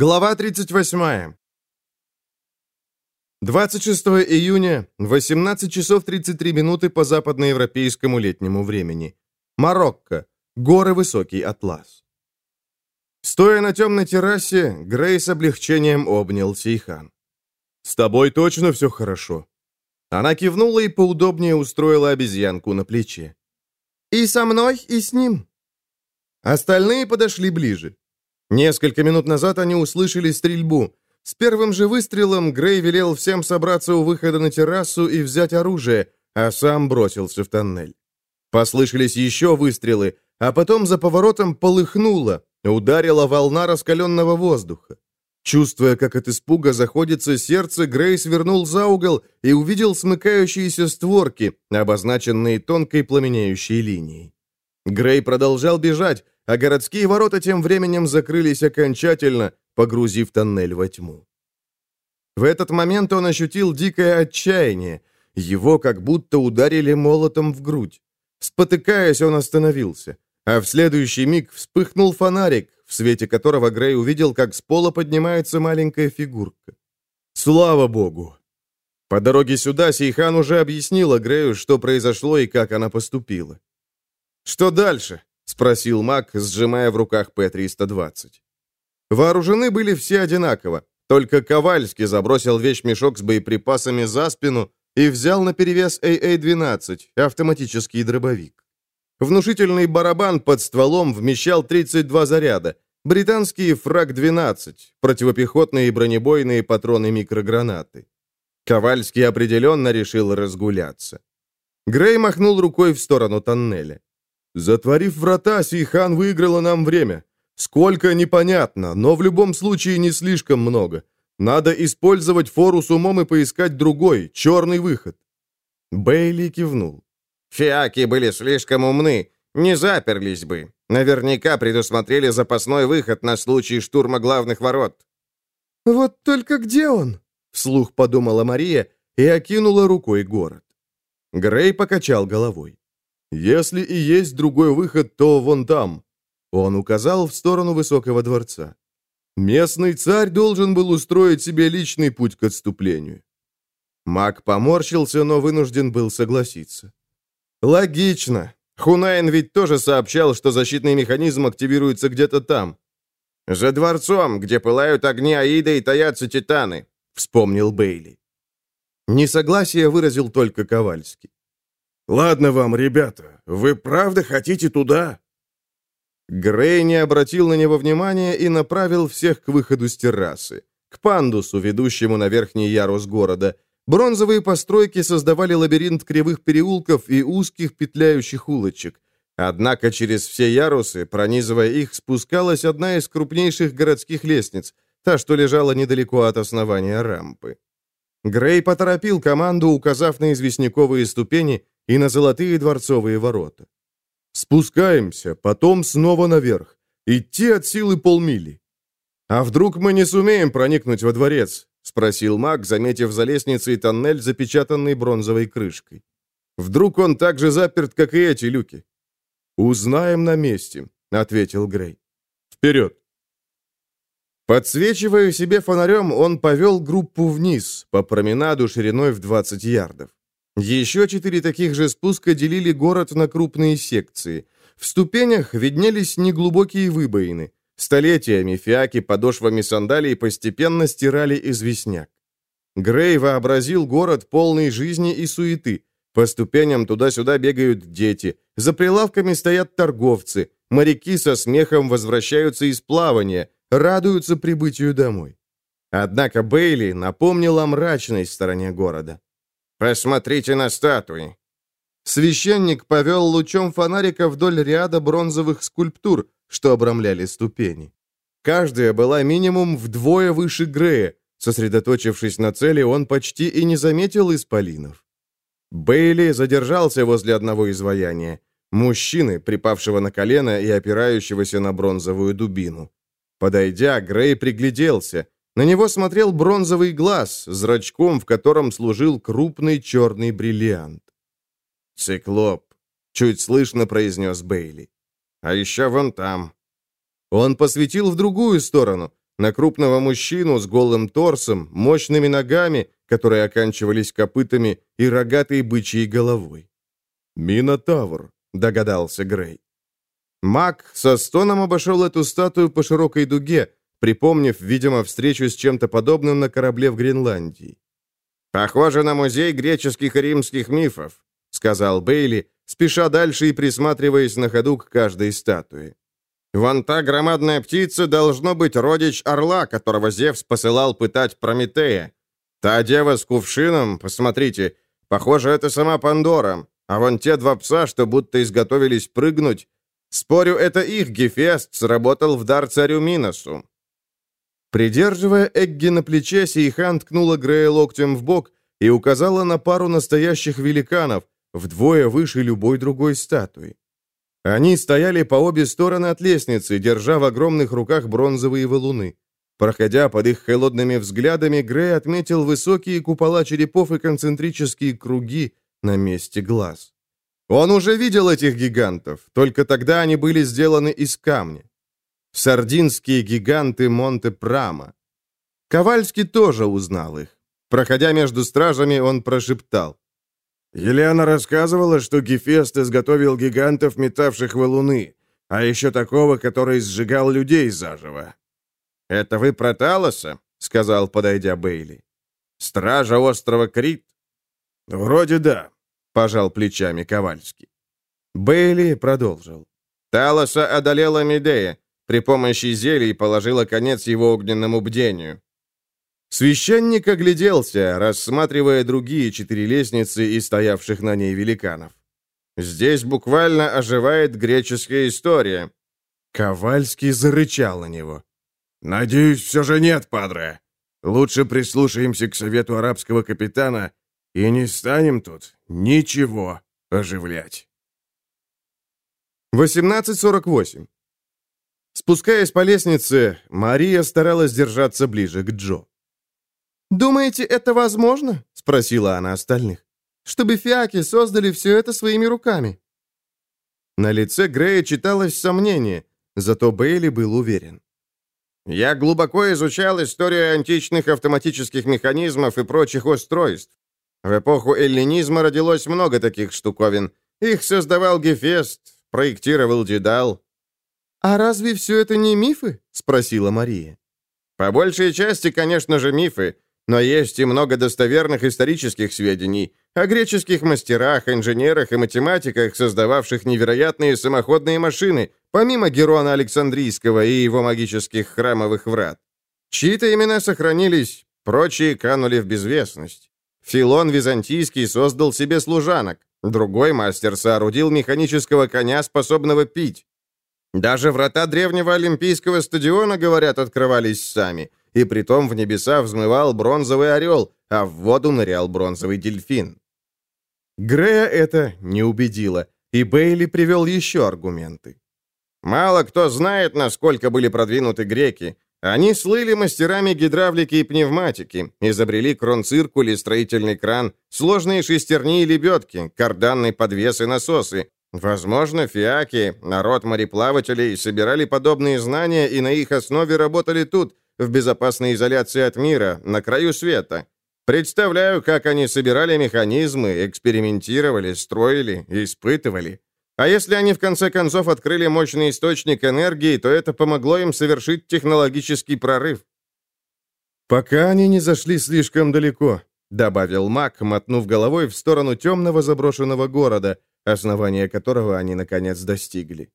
Глава 38. 26 июня, 18 часов 33 минуты по западноевропейскому летнему времени. Марокко. Горы Высокий Атлас. Стоя на темной террасе, Грей с облегчением обнял Сейхан. «С тобой точно все хорошо?» Она кивнула и поудобнее устроила обезьянку на плече. «И со мной, и с ним». Остальные подошли ближе. Несколько минут назад они услышали стрельбу. С первым же выстрелом Грей велел всем собраться у выхода на террасу и взять оружие, а сам бросился в тоннель. Послышались еще выстрелы, а потом за поворотом полыхнуло, ударила волна раскаленного воздуха. Чувствуя, как от испуга заходится сердце, Грей свернул за угол и увидел смыкающиеся створки, обозначенные тонкой пламенеющей линией. Грей продолжал бежать, а городские ворота тем временем закрылись окончательно, погрузив тоннель во тьму. В этот момент он ощутил дикое отчаяние. Его как будто ударили молотом в грудь. Спотыкаясь, он остановился. А в следующий миг вспыхнул фонарик, в свете которого Грей увидел, как с пола поднимается маленькая фигурка. Слава богу! По дороге сюда Сейхан уже объяснила Грею, что произошло и как она поступила. «Что дальше?» — спросил маг, сжимая в руках П-320. Вооружены были все одинаково, только Ковальский забросил вещмешок с боеприпасами за спину и взял на перевес АА-12, автоматический дробовик. Внушительный барабан под стволом вмещал 32 заряда, британские фраг-12, противопехотные и бронебойные патроны-микрогранаты. Ковальский определенно решил разгуляться. Грей махнул рукой в сторону тоннеля. Затворив врата, Сейхан выиграла нам время. Сколько, непонятно, но в любом случае не слишком много. Надо использовать фору с умом и поискать другой, черный выход. Бейли кивнул. Фиаки были слишком умны, не заперлись бы. Наверняка предусмотрели запасной выход на случай штурма главных ворот. «Вот только где он?» — вслух подумала Мария и окинула рукой город. Грей покачал головой. Если и есть другой выход, то вон там. Он указал в сторону высокого дворца. Местный царь должен был устроить себе личный путь к отступлению. Маг поморщился, но вынужден был согласиться. Логично. Хунайн ведь тоже сообщал, что защитный механизм активируется где-то там. «За дворцом, где пылают огни Аида и таятся титаны», — вспомнил Бейли. Несогласие выразил только Ковальский. «Ладно вам, ребята, вы правда хотите туда?» Грей не обратил на него внимания и направил всех к выходу с террасы, к пандусу, ведущему на верхний ярус города. Бронзовые постройки создавали лабиринт кривых переулков и узких петляющих улочек. Однако через все ярусы, пронизывая их, спускалась одна из крупнейших городских лестниц, та, что лежала недалеко от основания рампы. Грей поторопил команду, указав на известняковые ступени, и на золотые дворцовые ворота. Спускаемся, потом снова наверх. Идти от силы полмили. А вдруг мы не сумеем проникнуть во дворец? Спросил маг, заметив за лестницей тоннель, запечатанный бронзовой крышкой. Вдруг он так же заперт, как и эти люки? Узнаем на месте, ответил Грей. Вперед! Подсвечивая себе фонарем, он повел группу вниз, по променаду шириной в 20 ярдов. Еще четыре таких же спуска делили город на крупные секции. В ступенях виднелись неглубокие выбоины. Столетиями фиаки подошвами сандалий постепенно стирали известняк. Грей вообразил город полный жизни и суеты. По ступеням туда-сюда бегают дети. За прилавками стоят торговцы. Моряки со смехом возвращаются из плавания, радуются прибытию домой. Однако Бейли напомнил о мрачной стороне города. «Посмотрите на статуи!» Священник повел лучом фонарика вдоль ряда бронзовых скульптур, что обрамляли ступени. Каждая была минимум вдвое выше Грея. Сосредоточившись на цели, он почти и не заметил исполинов. Бейли задержался возле одного изваяния. Мужчины, припавшего на колено и опирающегося на бронзовую дубину. Подойдя, Грей пригляделся. На него смотрел бронзовый глаз, зрачком в котором служил крупный черный бриллиант. «Циклоп», — чуть слышно произнес Бейли. «А еще вон там». Он посветил в другую сторону. на крупного мужчину с голым торсом, мощными ногами, которые оканчивались копытами, и рогатой бычьей головой. «Минотавр», — догадался Грей. Маг со стоном обошел эту статую по широкой дуге, припомнив, видимо, встречу с чем-то подобным на корабле в Гренландии. «Похоже на музей греческих и римских мифов», — сказал Бейли, спеша дальше и присматриваясь на ходу к каждой статуе. «Вон та громадная птица должно быть родич орла, которого Зевс посылал пытать Прометея. Та дева с кувшином, посмотрите, похоже, это сама Пандора. А вон те два пса, что будто изготовились прыгнуть, спорю, это их Гефест сработал в дар царю Миносу. Придерживая Эгги на плече, Сейхан ткнула Грея локтем в бок и указала на пару настоящих великанов, вдвое выше любой другой статуи. Они стояли по обе стороны от лестницы, держа в огромных руках бронзовые валуны. Проходя под их холодными взглядами, Грей отметил высокие купола черепов и концентрические круги на месте глаз. Он уже видел этих гигантов, только тогда они были сделаны из камня. Сардинские гиганты Монте-Прама. Ковальский тоже узнал их. Проходя между стражами, он прошептал. Елена рассказывала, что Гефест изготовил гигантов, метавших валуны, а еще такого, который сжигал людей заживо. «Это вы про Талоса?» — сказал, подойдя Бейли. «Стража острова Крит?» «Вроде да», — пожал плечами Ковальский. Бейли продолжил. «Талоса одолела Медея, при помощи зелий положила конец его огненному бдению. Священник огляделся, рассматривая другие четыре лестницы и стоявших на ней великанов. Здесь буквально оживает греческая история. Ковальский зарычал на него. «Надеюсь, все же нет, падре. Лучше прислушаемся к совету арабского капитана и не станем тут ничего оживлять». 18.48. Спускаясь по лестнице, Мария старалась держаться ближе к Джо. «Думаете, это возможно?» — спросила она остальных. «Чтобы фиаки создали все это своими руками?» На лице Грея читалось сомнение, зато Бейли был уверен. «Я глубоко изучал историю античных автоматических механизмов и прочих устройств. В эпоху эллинизма родилось много таких штуковин. Их создавал Гефест, проектировал Дедал». «А разве все это не мифы?» — спросила Мария. «По большей части, конечно же, мифы. Но есть и много достоверных исторических сведений о греческих мастерах, инженерах и математиках, создававших невероятные самоходные машины, помимо Герона Александрийского и его магических храмовых врат. Чьи-то имена сохранились, прочие канули в безвестность. Филон Византийский создал себе служанок, другой мастер соорудил механического коня, способного пить. Даже врата древнего Олимпийского стадиона, говорят, открывались сами, и притом в небеса взмывал бронзовый орел, а в воду нырял бронзовый дельфин. Грея это не убедило, и Бейли привел еще аргументы. Мало кто знает, насколько были продвинуты греки. Они слыли мастерами гидравлики и пневматики, изобрели кронциркуль и строительный кран, сложные шестерни и лебедки, карданный подвес и насосы. Возможно, фиаки, народ мореплавателей, собирали подобные знания и на их основе работали тут, в безопасной изоляции от мира, на краю света. Представляю, как они собирали механизмы, экспериментировали, строили, испытывали. А если они в конце концов открыли мощный источник энергии, то это помогло им совершить технологический прорыв. «Пока они не зашли слишком далеко», — добавил Мак, мотнув головой в сторону темного заброшенного города, основания которого они, наконец, достигли.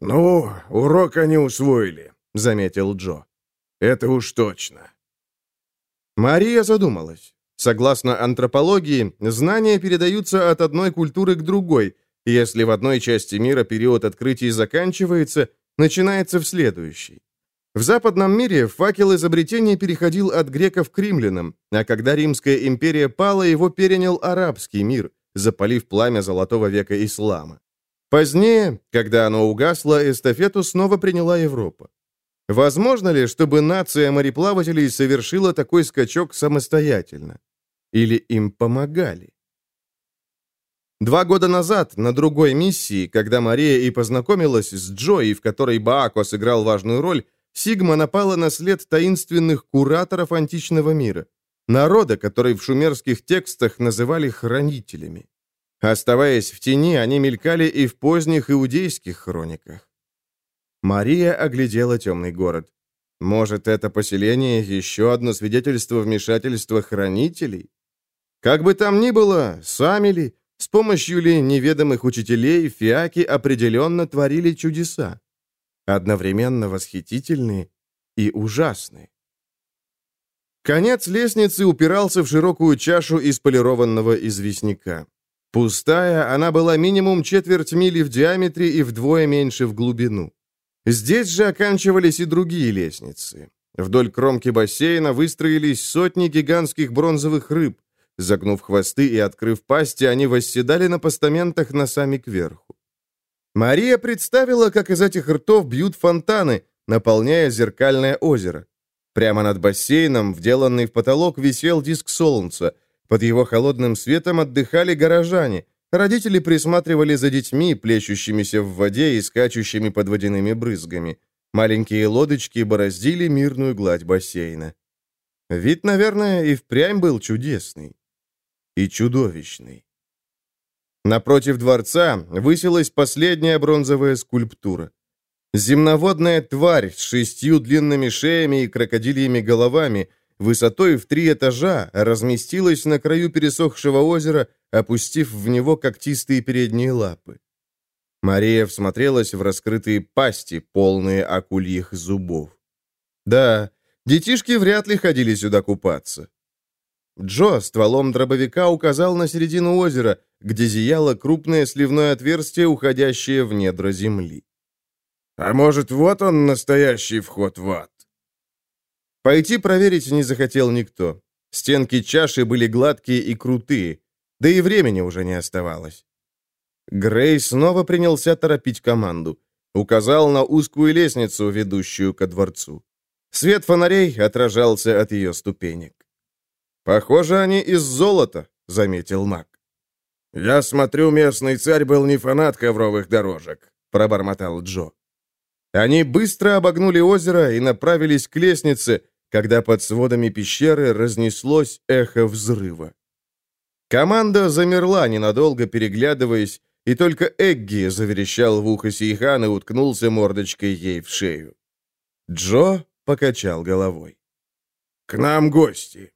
«Ну, урок они усвоили», — заметил Джо. Это уж точно. Мария задумалась. Согласно антропологии, знания передаются от одной культуры к другой. Если в одной части мира период открытий заканчивается, начинается в следующей. В западном мире факел изобретения переходил от греков к римлянам, а когда Римская империя пала, его перенял арабский мир, запалив пламя золотого века ислама. Позднее, когда оно угасло, эстафету снова приняла Европа. Возможно ли, чтобы нация мореплавателей совершила такой скачок самостоятельно? Или им помогали? Два года назад, на другой миссии, когда Мария и познакомилась с Джо, и в которой Баако сыграл важную роль, Сигма напала на след таинственных кураторов античного мира, народа, который в шумерских текстах называли хранителями. Оставаясь в тени, они мелькали и в поздних иудейских хрониках. Мария оглядела темный город. Может, это поселение еще одно свидетельство вмешательства хранителей? Как бы там ни было, сами ли, с помощью ли неведомых учителей, фиаки определенно творили чудеса. Одновременно восхитительные и ужасные. Конец лестницы упирался в широкую чашу из полированного известняка. Пустая, она была минимум четверть мили в диаметре и вдвое меньше в глубину. Здесь же оканчивались и другие лестницы. Вдоль кромки бассейна выстроились сотни гигантских бронзовых рыб. Загнув хвосты и открыв пасти, они восседали на постаментах носами кверху. Мария представила, как из этих ртов бьют фонтаны, наполняя зеркальное озеро. Прямо над бассейном, вделанный в потолок, висел диск солнца. Под его холодным светом отдыхали горожане, Родители присматривали за детьми, плещущимися в воде и скачущими под водяными брызгами. Маленькие лодочки бороздили мирную гладь бассейна. Вид, наверное, и впрямь был чудесный. И чудовищный. Напротив дворца высилась последняя бронзовая скульптура. Земноводная тварь с шестью длинными шеями и крокодильями головами, высотой в три этажа, разместилась на краю пересохшего озера опустив в него когтистые передние лапы. Мария всмотрелась в раскрытые пасти, полные акульих зубов. Да, детишки вряд ли ходили сюда купаться. Джо стволом дробовика указал на середину озера, где зияло крупное сливное отверстие, уходящее в недра земли. «А может, вот он, настоящий вход в ад?» Пойти проверить не захотел никто. Стенки чаши были гладкие и крутые, да и времени уже не оставалось. Грей снова принялся торопить команду. Указал на узкую лестницу, ведущую ко дворцу. Свет фонарей отражался от ее ступенек. «Похоже, они из золота», — заметил маг. «Я смотрю, местный царь был не фанат ковровых дорожек», — пробормотал Джо. Они быстро обогнули озеро и направились к лестнице, когда под сводами пещеры разнеслось эхо взрыва. Команда замерла, ненадолго переглядываясь, и только Эгги заверещал в ухо Сейхан и уткнулся мордочкой ей в шею. Джо покачал головой. «К нам гости!»